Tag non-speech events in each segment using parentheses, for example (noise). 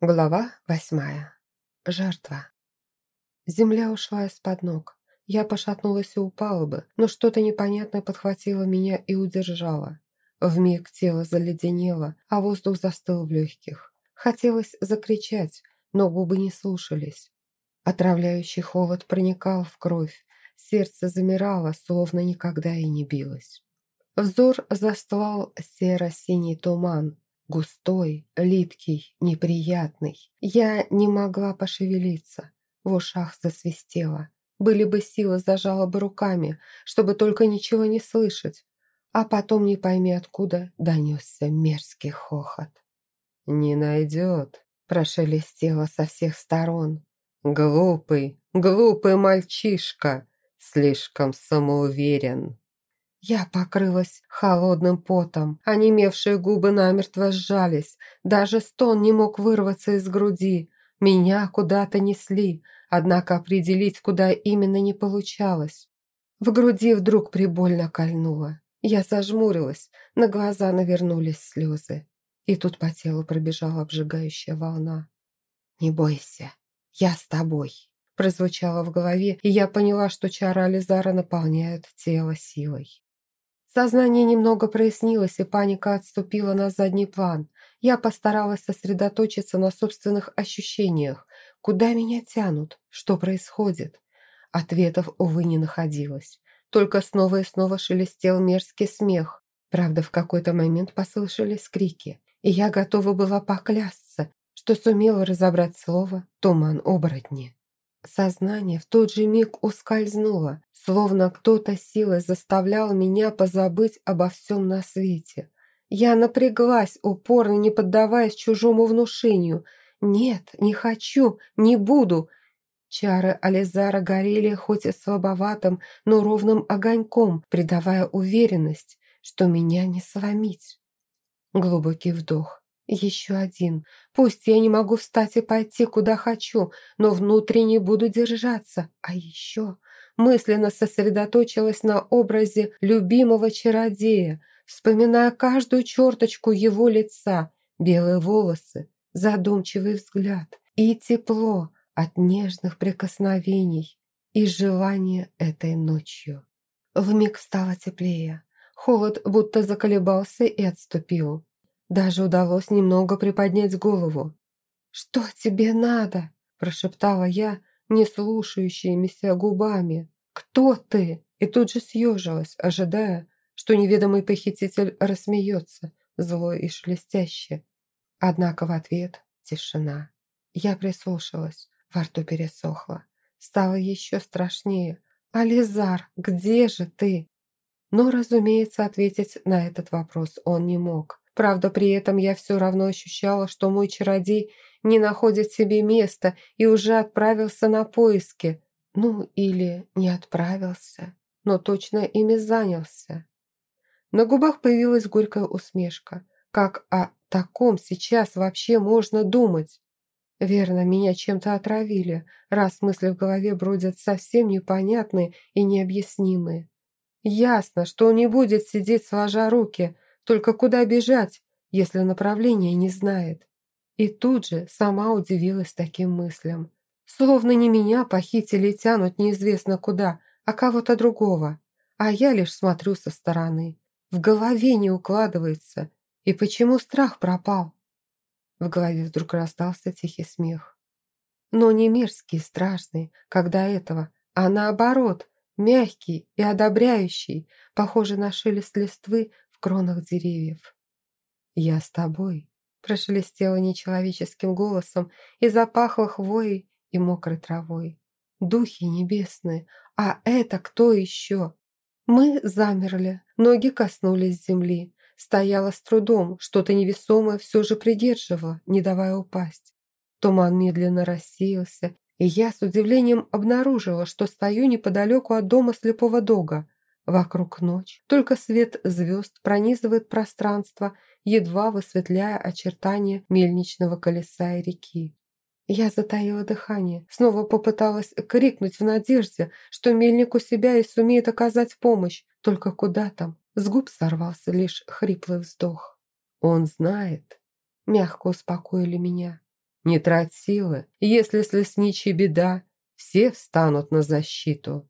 Глава восьмая. Жертва. Земля ушла из-под ног. Я пошатнулась и упала бы, но что-то непонятное подхватило меня и удержало. Вмиг тело заледенело, а воздух застыл в легких. Хотелось закричать, но губы не слушались. Отравляющий холод проникал в кровь, сердце замирало, словно никогда и не билось. Взор застлал серо-синий туман, Густой, липкий, неприятный. Я не могла пошевелиться. В ушах засвистело. Были бы силы, зажала бы руками, чтобы только ничего не слышать. А потом, не пойми откуда, донесся мерзкий хохот. «Не найдет», – прошелестело со всех сторон. «Глупый, глупый мальчишка, слишком самоуверен». Я покрылась холодным потом, онемевшие губы намертво сжались, даже стон не мог вырваться из груди. Меня куда-то несли, однако определить, куда именно не получалось. В груди вдруг прибольно кольнуло. Я зажмурилась, на глаза навернулись слезы. И тут по телу пробежала обжигающая волна. «Не бойся, я с тобой», прозвучало в голове, и я поняла, что чара Ализара наполняют тело силой. Сознание немного прояснилось, и паника отступила на задний план. Я постаралась сосредоточиться на собственных ощущениях. Куда меня тянут? Что происходит? Ответов, увы, не находилось. Только снова и снова шелестел мерзкий смех. Правда, в какой-то момент послышались крики, и я готова была поклясться, что сумела разобрать слово «туман оборотни». Сознание в тот же миг ускользнуло, словно кто-то силой заставлял меня позабыть обо всем на свете. Я напряглась, упорно не поддаваясь чужому внушению. «Нет, не хочу, не буду!» Чары Ализара горели хоть и слабоватым, но ровным огоньком, придавая уверенность, что меня не сломить. Глубокий вдох. Еще один. Пусть я не могу встать и пойти, куда хочу, но внутренне буду держаться. А еще мысленно сосредоточилась на образе любимого чародея, вспоминая каждую черточку его лица, белые волосы, задумчивый взгляд и тепло от нежных прикосновений и желания этой ночью. Вмиг стало теплее. Холод будто заколебался и отступил. Даже удалось немного приподнять голову. «Что тебе надо?» – прошептала я, не слушающимися губами. «Кто ты?» И тут же съежилась, ожидая, что неведомый похититель рассмеется, злой и шелестяще. Однако в ответ тишина. Я прислушалась, во рту пересохло. Стало еще страшнее. «Ализар, где же ты?» Но, разумеется, ответить на этот вопрос он не мог. Правда, при этом я все равно ощущала, что мой чародей не находит себе места и уже отправился на поиски. Ну, или не отправился, но точно ими занялся. На губах появилась горькая усмешка. Как о таком сейчас вообще можно думать? Верно, меня чем-то отравили, раз мысли в голове бродят совсем непонятные и необъяснимые. Ясно, что он не будет сидеть сложа руки – только куда бежать, если направления не знает? И тут же сама удивилась таким мыслям. Словно не меня похитили и тянут неизвестно куда, а кого-то другого. А я лишь смотрю со стороны. В голове не укладывается. И почему страх пропал? В голове вдруг раздался тихий смех. Но не мерзкий, страшный, когда этого, а наоборот, мягкий и одобряющий, похожий на шелест листвы в кронах деревьев. «Я с тобой», – прошелестело нечеловеческим голосом и запахло хвоей и мокрой травой. «Духи небесные, а это кто еще?» Мы замерли, ноги коснулись земли. Стояла с трудом, что-то невесомое все же придерживало, не давая упасть. Туман медленно рассеялся, и я с удивлением обнаружила, что стою неподалеку от дома слепого дога. Вокруг ночь, только свет звезд пронизывает пространство, едва высветляя очертания мельничного колеса и реки. Я затаила дыхание, снова попыталась крикнуть в надежде, что мельник у себя и сумеет оказать помощь. Только куда там? С губ сорвался лишь хриплый вздох. «Он знает», — мягко успокоили меня. Не трать силы. Если с лесничей беда, все встанут на защиту.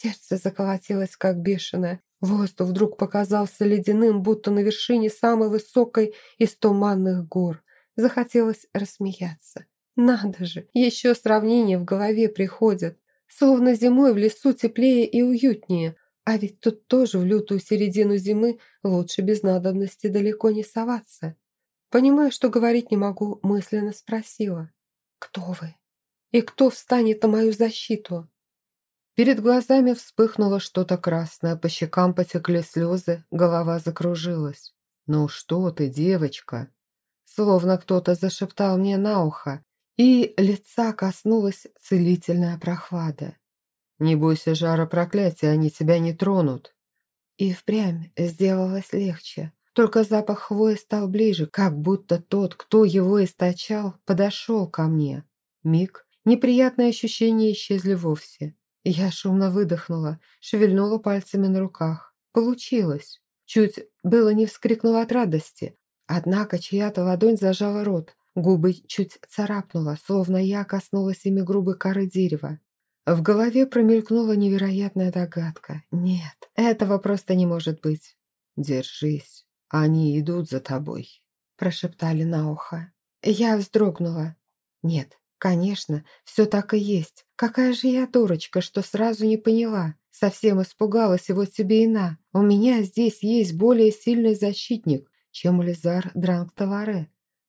Сердце заколотилось, как бешеное. Воздух вдруг показался ледяным, будто на вершине самой высокой из туманных гор. Захотелось рассмеяться. Надо же, еще сравнения в голове приходят. Словно зимой в лесу теплее и уютнее, а ведь тут тоже в лютую середину зимы лучше без надобности далеко не соваться. Понимая, что говорить не могу, мысленно спросила. «Кто вы? И кто встанет на мою защиту?» Перед глазами вспыхнуло что-то красное, по щекам потекли слезы, голова закружилась. «Ну что ты, девочка?» Словно кто-то зашептал мне на ухо, и лица коснулась целительная прохлада. «Не бойся жара проклятия, они тебя не тронут». И впрямь сделалось легче. Только запах хвои стал ближе, как будто тот, кто его источал, подошел ко мне. Миг, неприятные ощущения исчезли вовсе. Я шумно выдохнула, шевельнула пальцами на руках. Получилось. Чуть было не вскрикнула от радости. Однако чья-то ладонь зажала рот. Губы чуть царапнула, словно я коснулась ими грубой коры дерева. В голове промелькнула невероятная догадка. Нет, этого просто не может быть. «Держись, они идут за тобой», – прошептали на ухо. Я вздрогнула. Нет, конечно, все так и есть. Какая же я дурочка, что сразу не поняла. Совсем испугалась, и вот тебе и. У меня здесь есть более сильный защитник, чем Лизар Дранг-Таларе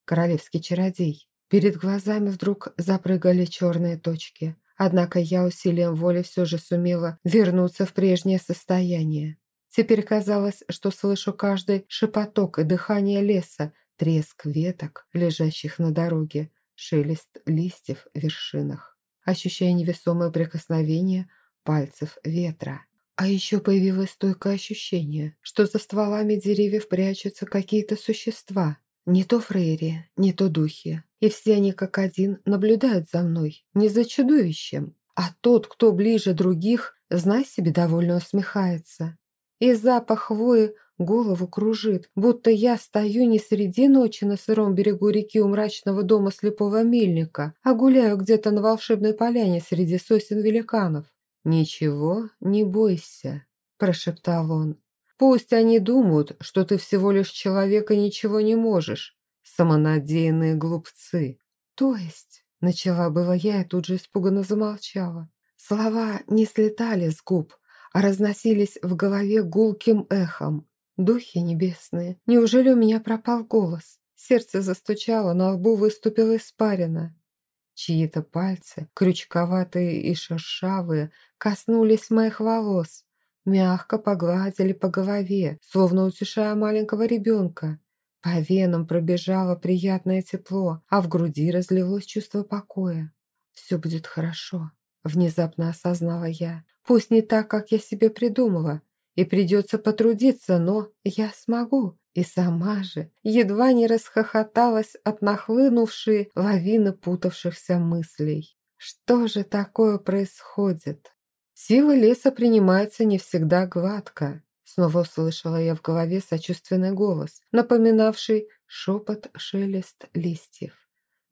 королевский чародей. Перед глазами вдруг запрыгали черные точки. Однако я усилием воли все же сумела вернуться в прежнее состояние. Теперь казалось, что слышу каждый шепоток и дыхание леса, треск веток, лежащих на дороге, шелест листьев в вершинах, ощущая невесомое прикосновение пальцев ветра. А еще появилось стойкое ощущение, что за стволами деревьев прячутся какие-то существа, не то Фрейри, не то духи. И все они как один наблюдают за мной, не за чудовищем. А тот, кто ближе других, знай себе, довольно усмехается. И запах хвои голову кружит, будто я стою не среди ночи на сыром берегу реки у мрачного дома слепого мельника, а гуляю где-то на волшебной поляне среди сосен великанов. «Ничего, не бойся», – прошептал он. Пусть они думают, что ты всего лишь человек и ничего не можешь. Самонадеянные глупцы. То есть, начала было я и тут же испуганно замолчала. Слова не слетали с губ, а разносились в голове гулким эхом. Духи небесные, неужели у меня пропал голос? Сердце застучало, на лбу выступила испарина. Чьи-то пальцы, крючковатые и шершавые, коснулись моих волос мягко погладили по голове, словно утешая маленького ребенка. По венам пробежало приятное тепло, а в груди разлилось чувство покоя. «Все будет хорошо», – внезапно осознала я. «Пусть не так, как я себе придумала, и придется потрудиться, но я смогу». И сама же едва не расхохоталась от нахлынувшей лавины путавшихся мыслей. Что же такое происходит? Силы леса принимаются не всегда гладко. Снова услышала я в голове сочувственный голос, напоминавший шепот шелест листьев.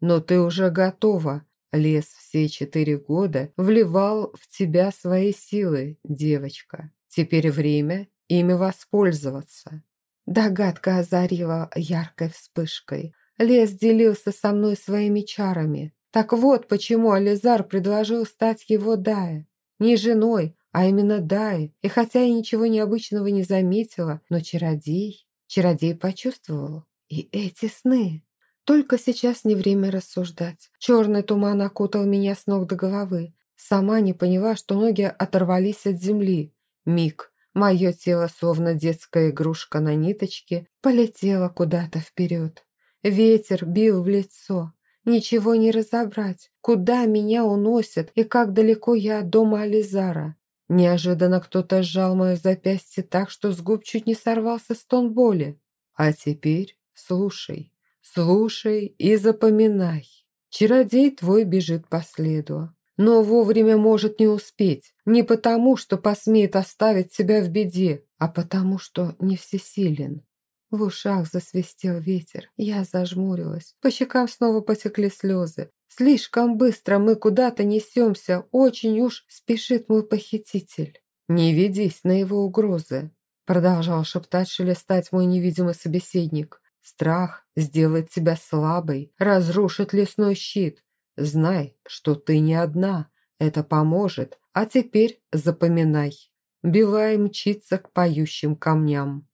«Но ты уже готова. Лес все четыре года вливал в тебя свои силы, девочка. Теперь время ими воспользоваться». Догадка озарила яркой вспышкой. Лес делился со мной своими чарами. Так вот, почему Ализар предложил стать его Дая. Не женой, а именно Дай. И хотя я ничего необычного не заметила, но чародей... Чародей почувствовал. И эти сны... Только сейчас не время рассуждать. Черный туман окутал меня с ног до головы. Сама не поняла, что ноги оторвались от земли. Миг. Мое тело, словно детская игрушка на ниточке, полетело куда-то вперед. Ветер бил в лицо. Ничего не разобрать, куда меня уносят и как далеко я от дома Ализара. Неожиданно кто-то сжал мое запястье так, что с губ чуть не сорвался стон боли. А теперь слушай, слушай и запоминай. Чародей твой бежит по следу, но вовремя может не успеть. Не потому, что посмеет оставить себя в беде, а потому, что не всесилен. В ушах засвистел ветер, я зажмурилась. По щекам снова потекли слезы. Слишком быстро мы куда-то несемся, очень уж спешит мой похититель. «Не ведись на его угрозы», — продолжал шептать, шелестать мой невидимый собеседник. «Страх сделает тебя слабой, разрушит лесной щит. Знай, что ты не одна, это поможет, а теперь запоминай». Билай мчится к поющим камням.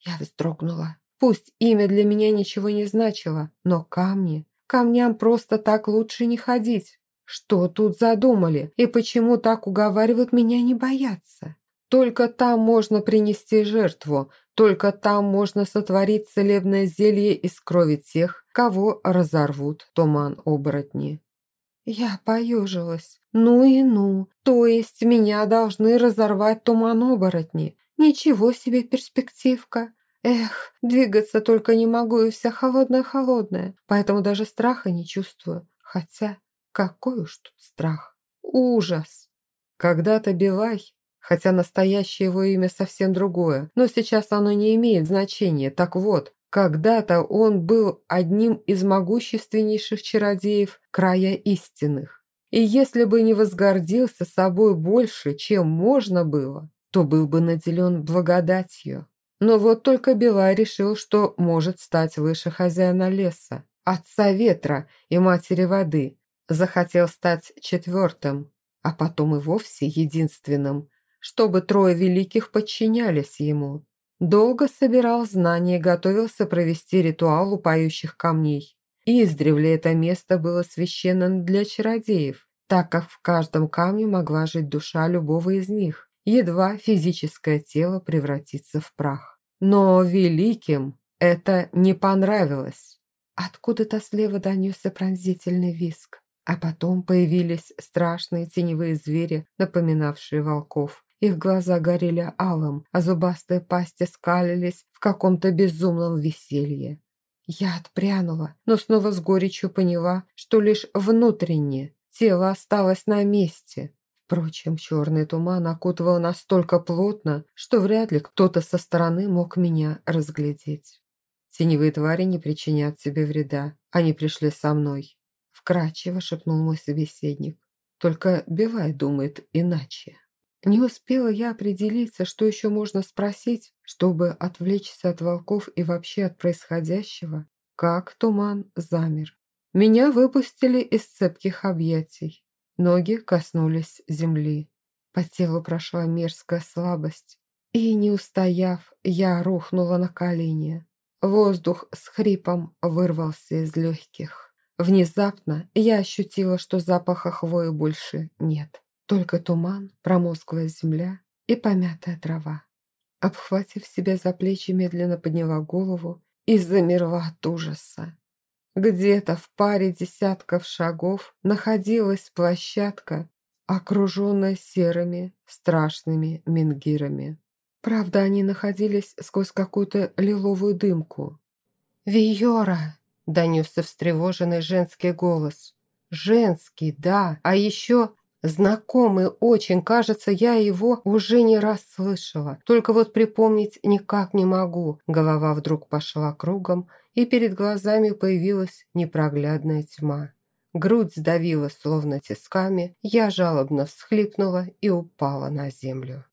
Я вздрогнула. Пусть имя для меня ничего не значило, но камни... Камням просто так лучше не ходить. Что тут задумали и почему так уговаривают меня не бояться? Только там можно принести жертву, только там можно сотворить целебное зелье из крови тех, кого разорвут туман оборотни. Я поежилась. Ну и ну, то есть меня должны разорвать туман оборотни. Ничего себе перспективка. Эх, двигаться только не могу и вся холодная-холодная, поэтому даже страха не чувствую. Хотя, какой уж тут страх. Ужас. Когда-то Билай, хотя настоящее его имя совсем другое, но сейчас оно не имеет значения. Так вот, когда-то он был одним из могущественнейших чародеев края истинных. И если бы не возгордился собой больше, чем можно было, то был бы наделен благодатью. Но вот только Белай решил, что может стать выше хозяина леса, отца ветра и матери воды. Захотел стать четвертым, а потом и вовсе единственным, чтобы трое великих подчинялись ему. Долго собирал знания и готовился провести ритуал у поющих камней. Издревле это место было священным для чародеев, так как в каждом камне могла жить душа любого из них, едва физическое тело превратится в прах. Но великим это не понравилось. Откуда-то слева донесся пронзительный виск, а потом появились страшные теневые звери, напоминавшие волков. Их глаза горели алым, а зубастые пасти скалились в каком-то безумном веселье. Я отпрянула, но снова с горечью поняла, что лишь внутренне тело осталось на месте. Впрочем, черный туман окутывал настолько плотно, что вряд ли кто-то со стороны мог меня разглядеть. Теневые твари не причинят тебе вреда, они пришли со мной. Вкрадчиво шепнул мой собеседник. Только Бивай думает иначе. Не успела я определиться, что еще можно спросить, чтобы отвлечься от волков и вообще от происходящего, как туман замер. Меня выпустили из цепких объятий. Ноги коснулись земли. По телу прошла мерзкая слабость. И, не устояв, я рухнула на колени. Воздух с хрипом вырвался из легких. Внезапно я ощутила, что запаха хвои больше нет. Только туман, промозглая земля и помятая трава. Обхватив себя за плечи, медленно подняла голову и замерла от ужаса. Где-то в паре десятков шагов находилась площадка, окруженная серыми страшными менгирами. Правда, они находились сквозь какую-то лиловую дымку. «Виора!» – донесся встревоженный женский голос. «Женский, да, а еще Знакомый очень, кажется, я его уже не раз слышала. Только вот припомнить никак не могу. Голова вдруг пошла кругом, и перед глазами появилась непроглядная тьма. Грудь сдавила словно тисками, я жалобно всхлипнула и упала на землю.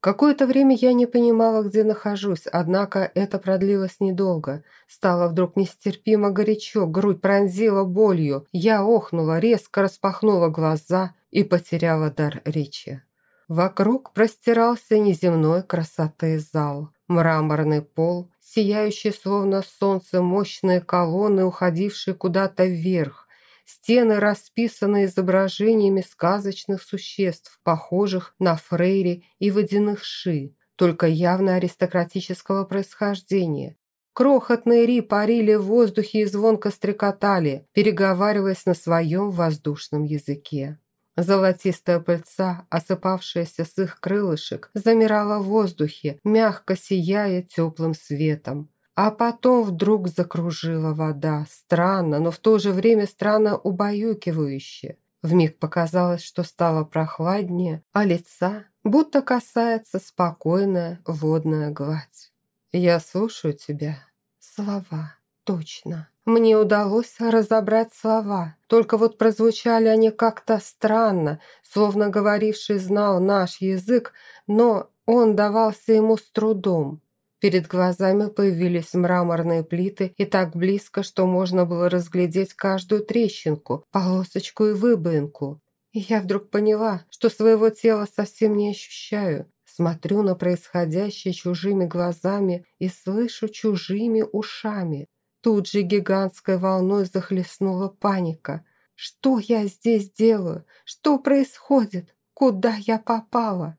Какое-то время я не понимала, где нахожусь, однако это продлилось недолго. Стало вдруг нестерпимо горячо, грудь пронзила болью. Я охнула, резко распахнула глаза – и потеряла дар речи. Вокруг простирался неземной красоты зал. Мраморный пол, сияющий словно солнце, мощные колонны, уходившие куда-то вверх, стены расписаны изображениями сказочных существ, похожих на фрейри и водяных ши, только явно аристократического происхождения. Крохотные ри парили в воздухе и звонко стрекотали, переговариваясь на своем воздушном языке. Золотистая пыльца, осыпавшаяся с их крылышек, замирала в воздухе, мягко сияя теплым светом. А потом вдруг закружила вода, странно, но в то же время странно убаюкивающе. Вмиг показалось, что стало прохладнее, а лица будто касается спокойная водная гладь. «Я слушаю тебя». Слова. Точно. Мне удалось разобрать слова, только вот прозвучали они как-то странно, словно говоривший знал наш язык, но он давался ему с трудом. Перед глазами появились мраморные плиты и так близко, что можно было разглядеть каждую трещинку, полосочку и выбоинку. И я вдруг поняла, что своего тела совсем не ощущаю. Смотрю на происходящее чужими глазами и слышу чужими ушами. Тут же гигантской волной захлестнула паника. Что я здесь делаю? Что происходит? Куда я попала?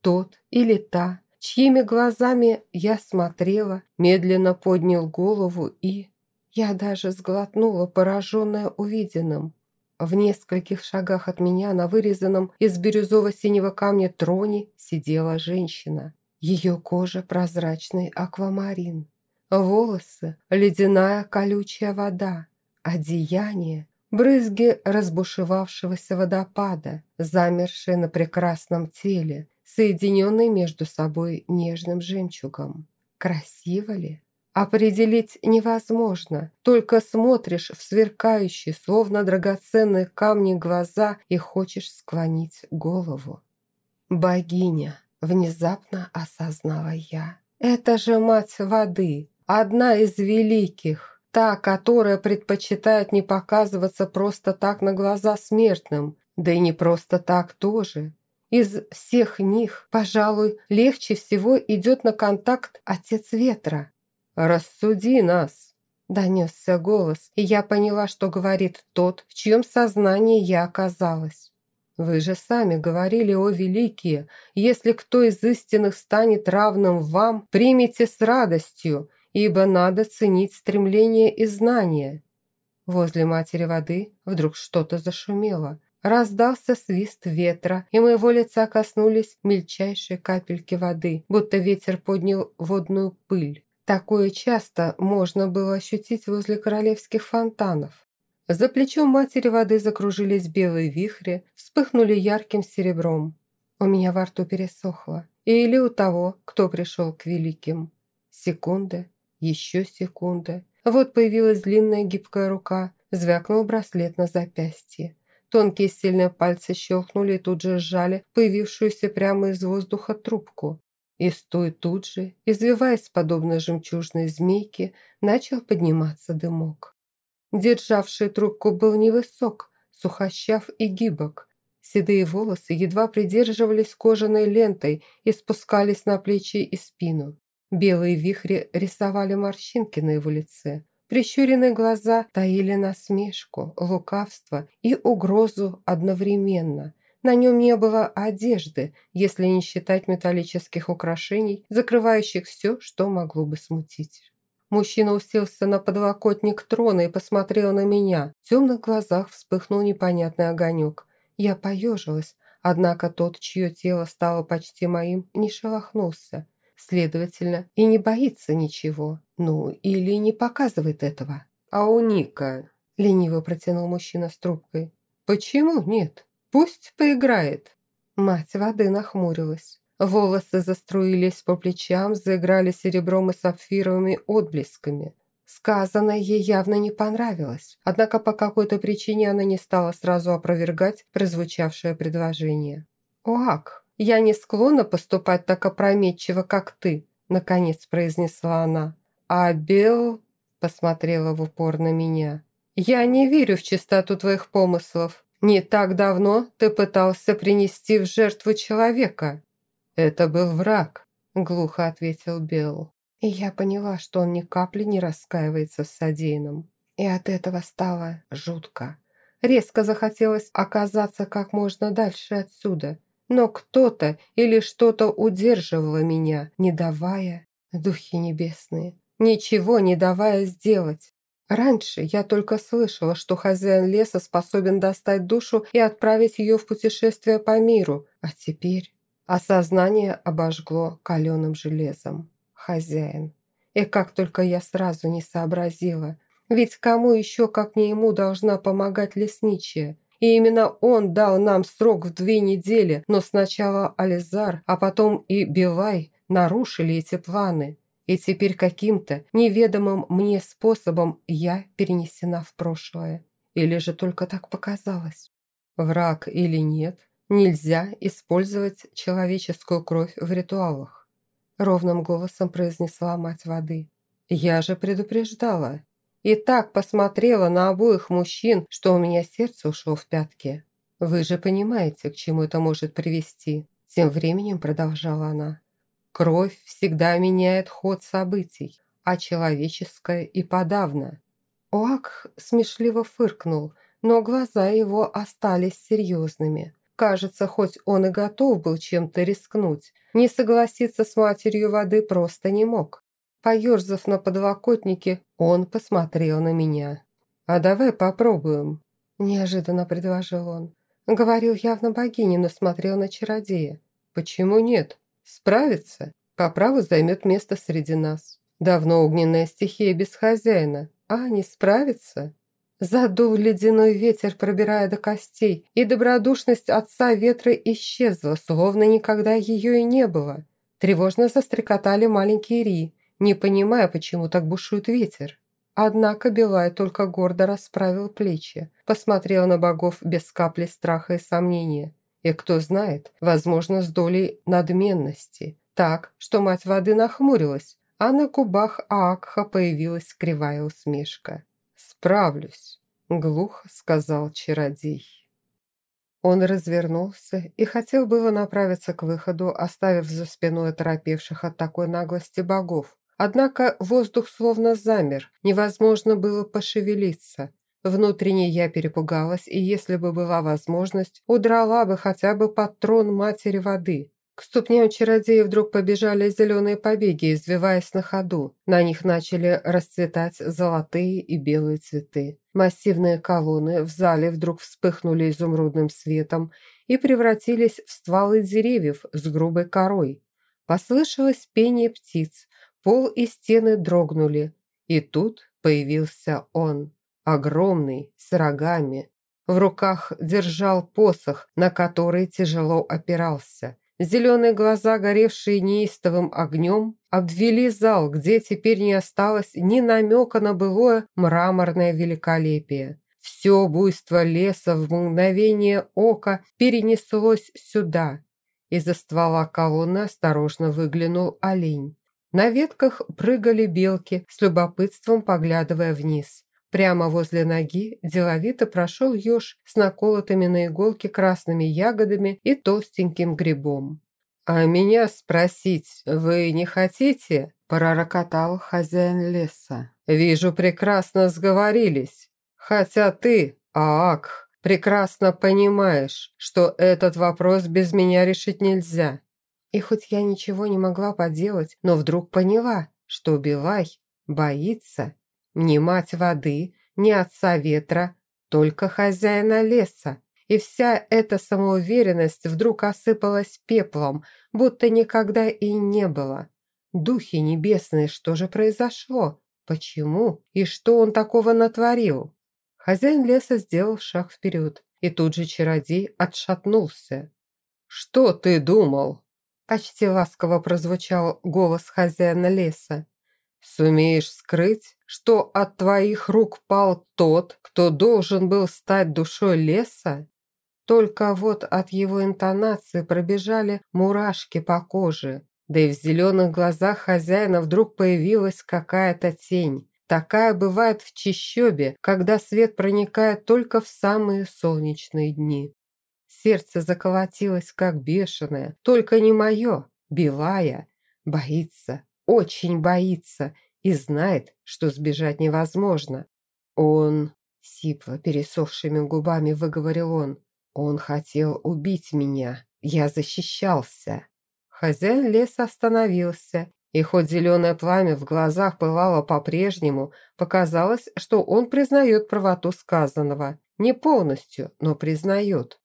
Тот или та, чьими глазами я смотрела, медленно поднял голову и... Я даже сглотнула, пораженная увиденным. В нескольких шагах от меня на вырезанном из бирюзово-синего камня троне сидела женщина. Ее кожа прозрачный аквамарин. Волосы – ледяная колючая вода, одеяние – брызги разбушевавшегося водопада, замершие на прекрасном теле, соединенные между собой нежным жемчугом. Красиво ли? Определить невозможно, только смотришь в сверкающие, словно драгоценные камни глаза и хочешь склонить голову. «Богиня!» – внезапно осознала я. «Это же мать воды!» Одна из великих, та, которая предпочитает не показываться просто так на глаза смертным, да и не просто так тоже. Из всех них, пожалуй, легче всего идет на контакт Отец Ветра. «Рассуди нас!» – донесся голос, и я поняла, что говорит тот, в чьем сознании я оказалась. «Вы же сами говорили, о великие, если кто из истинных станет равным вам, примите с радостью, ибо надо ценить стремление и знания. Возле матери воды вдруг что-то зашумело. Раздался свист ветра, и моего лица коснулись мельчайшие капельки воды, будто ветер поднял водную пыль. Такое часто можно было ощутить возле королевских фонтанов. За плечом матери воды закружились белые вихри, вспыхнули ярким серебром. У меня во рту пересохло. Или у того, кто пришел к великим. Секунды, еще секунда. Вот появилась длинная гибкая рука, звякнул браслет на запястье. Тонкие сильные пальцы щелкнули и тут же сжали появившуюся прямо из воздуха трубку. И стой тут же, извиваясь подобно жемчужной змейке, начал подниматься дымок. Державший трубку был невысок, сухощав и гибок. Седые волосы едва придерживались кожаной лентой и спускались на плечи и спину. Белые вихри рисовали морщинки на его лице. Прищуренные глаза таили насмешку, лукавство и угрозу одновременно. На нем не было одежды, если не считать металлических украшений, закрывающих все, что могло бы смутить. Мужчина уселся на подлокотник трона и посмотрел на меня. В темных глазах вспыхнул непонятный огонек. Я поежилась, однако тот, чье тело стало почти моим, не шелохнулся следовательно, и не боится ничего. Ну, или не показывает этого. А у Ника, лениво протянул мужчина с трубкой. Почему нет? Пусть поиграет. Мать воды нахмурилась. Волосы заструились по плечам, заиграли серебром и сапфировыми отблесками. Сказанное ей явно не понравилось, однако по какой-то причине она не стала сразу опровергать прозвучавшее предложение. «Оак, «Я не склонна поступать так опрометчиво, как ты», – наконец произнесла она. «А Бел...» – посмотрела в упор на меня. «Я не верю в чистоту твоих помыслов. Не так давно ты пытался принести в жертву человека». «Это был враг», – глухо ответил Бел. И я поняла, что он ни капли не раскаивается в содеянном. И от этого стало жутко. Резко захотелось оказаться как можно дальше отсюда, но кто-то или что-то удерживало меня, не давая, духи небесные, ничего не давая сделать. Раньше я только слышала, что хозяин леса способен достать душу и отправить ее в путешествие по миру, а теперь осознание обожгло каленым железом. Хозяин. И как только я сразу не сообразила, ведь кому еще, как не ему, должна помогать лесничая? И именно он дал нам срок в две недели, но сначала Ализар, а потом и Билай нарушили эти планы. И теперь каким-то неведомым мне способом я перенесена в прошлое. Или же только так показалось? Враг или нет, нельзя использовать человеческую кровь в ритуалах. Ровным голосом произнесла мать воды. Я же предупреждала. И так посмотрела на обоих мужчин, что у меня сердце ушло в пятки. Вы же понимаете, к чему это может привести. Тем временем продолжала она. Кровь всегда меняет ход событий, а человеческое и подавно. Оак смешливо фыркнул, но глаза его остались серьезными. Кажется, хоть он и готов был чем-то рискнуть, не согласиться с матерью воды просто не мог. Поерзав на подлокотнике, он посмотрел на меня. «А давай попробуем», – неожиданно предложил он. Говорил явно богиня, но смотрел на чародея. «Почему нет? Справится. По праву займет место среди нас. Давно огненная стихия без хозяина. А не справится?» Задул ледяной ветер, пробирая до костей, и добродушность отца ветра исчезла, словно никогда ее и не было. Тревожно застрекотали маленькие ри, не понимая, почему так бушует ветер. Однако Белай только гордо расправил плечи, посмотрел на богов без капли страха и сомнения. И кто знает, возможно, с долей надменности. Так, что мать воды нахмурилась, а на кубах Аакха появилась кривая усмешка. «Справлюсь», — глухо сказал чародей. Он развернулся и хотел было направиться к выходу, оставив за спиной торопевших от такой наглости богов, Однако воздух словно замер, невозможно было пошевелиться. Внутренне я перепугалась, и если бы была возможность, удрала бы хотя бы под трон матери воды. К ступням чародея вдруг побежали зеленые побеги, извиваясь на ходу. На них начали расцветать золотые и белые цветы. Массивные колонны в зале вдруг вспыхнули изумрудным светом и превратились в стволы деревьев с грубой корой. Послышалось пение птиц, Пол и стены дрогнули, и тут появился он, огромный, с рогами. В руках держал посох, на который тяжело опирался. Зеленые глаза, горевшие неистовым огнем, обвели зал, где теперь не осталось ни намека на былое мраморное великолепие. Все буйство леса в мгновение ока перенеслось сюда. Из-за ствола колонны осторожно выглянул олень. На ветках прыгали белки, с любопытством поглядывая вниз. Прямо возле ноги деловито прошел еж с наколотыми на иголке красными ягодами и толстеньким грибом. «А меня спросить вы не хотите?» – пророкотал хозяин леса. «Вижу, прекрасно сговорились. Хотя ты, Аак, прекрасно понимаешь, что этот вопрос без меня решить нельзя. И хоть я ничего не могла поделать, но вдруг поняла, что Билай боится ни мать воды, ни отца ветра, только хозяина леса. И вся эта самоуверенность вдруг осыпалась пеплом, будто никогда и не было. Духи небесные, что же произошло? Почему? И что он такого натворил? Хозяин леса сделал шаг вперед, и тут же чародей отшатнулся. «Что ты думал?» Почти ласково прозвучал голос хозяина леса. «Сумеешь скрыть, что от твоих рук пал тот, кто должен был стать душой леса?» Только вот от его интонации пробежали мурашки по коже, да и в зеленых глазах хозяина вдруг появилась какая-то тень. Такая бывает в чищобе, когда свет проникает только в самые солнечные дни. Сердце заколотилось, как бешеное. Только не мое, Белая. Боится, очень боится и знает, что сбежать невозможно. Он, сипло пересохшими губами выговорил он, он хотел убить меня. Я защищался. Хозяин леса остановился, и хоть зеленое пламя в глазах пылало по-прежнему, показалось, что он признает правоту сказанного. Не полностью, но признает.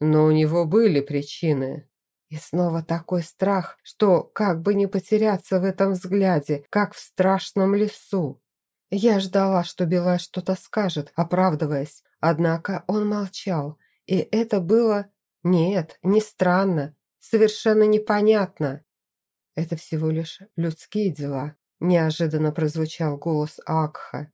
Но у него были причины. И снова такой страх, что как бы не потеряться в этом взгляде, как в страшном лесу. Я ждала, что Белай что-то скажет, оправдываясь, однако он молчал, и это было... Нет, не странно, совершенно непонятно. Это всего лишь людские дела, неожиданно прозвучал голос Акха.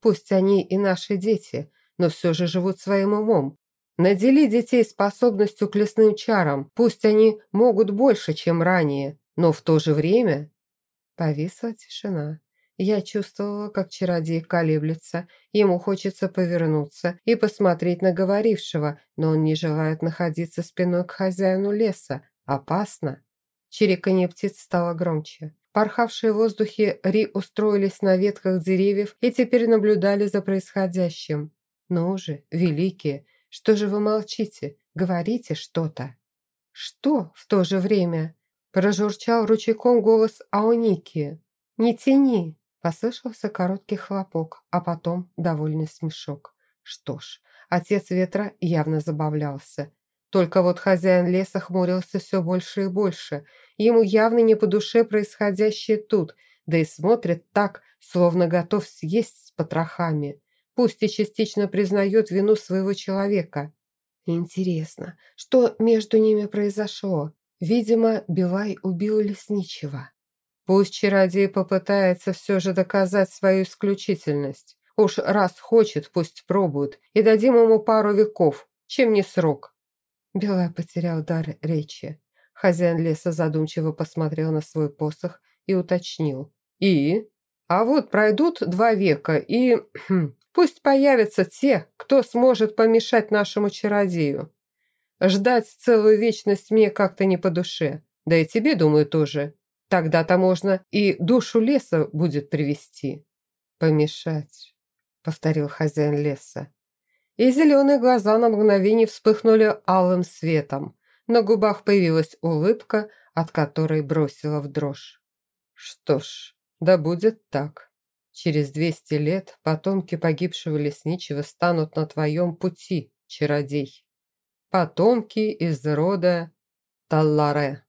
Пусть они и наши дети, но все же живут своим умом. Надели детей способностью к лесным чарам, пусть они могут больше, чем ранее, но в то же время...» Повисла тишина. Я чувствовала, как чародей колеблется, ему хочется повернуться и посмотреть на говорившего, но он не желает находиться спиной к хозяину леса. Опасно. Чириканье птиц стало громче. Порхавшие в воздухе Ри устроились на ветках деревьев и теперь наблюдали за происходящим. «Ну же, великие, что же вы молчите? Говорите что-то». «Что в то же время?» Прожурчал ручейком голос Аоники. «Не тяни!» Послышался короткий хлопок, а потом довольный смешок. Что ж, отец ветра явно забавлялся. Только вот хозяин леса хмурился все больше и больше. Ему явно не по душе происходящее тут, да и смотрит так, словно готов съесть с потрохами. Пусть и частично признает вину своего человека. Интересно, что между ними произошло? Видимо, Билай убил лесничего. Пусть чародей попытается все же доказать свою исключительность. Уж раз хочет, пусть пробует, и дадим ему пару веков, чем не срок». Белая потерял дар речи. Хозяин леса задумчиво посмотрел на свой посох и уточнил. «И? А вот пройдут два века, и (clears throat) хм, пусть появятся те, кто сможет помешать нашему чародею. Ждать целую вечность мне как-то не по душе, да и тебе, думаю, тоже. Тогда-то можно и душу леса будет привести. Помешать, повторил хозяин леса. И зеленые глаза на мгновение вспыхнули алым светом. На губах появилась улыбка, от которой бросила в дрожь. Что ж, да будет так. Через двести лет потомки погибшего лесничего станут на твоем пути, чародей. Потомки из рода Талларе.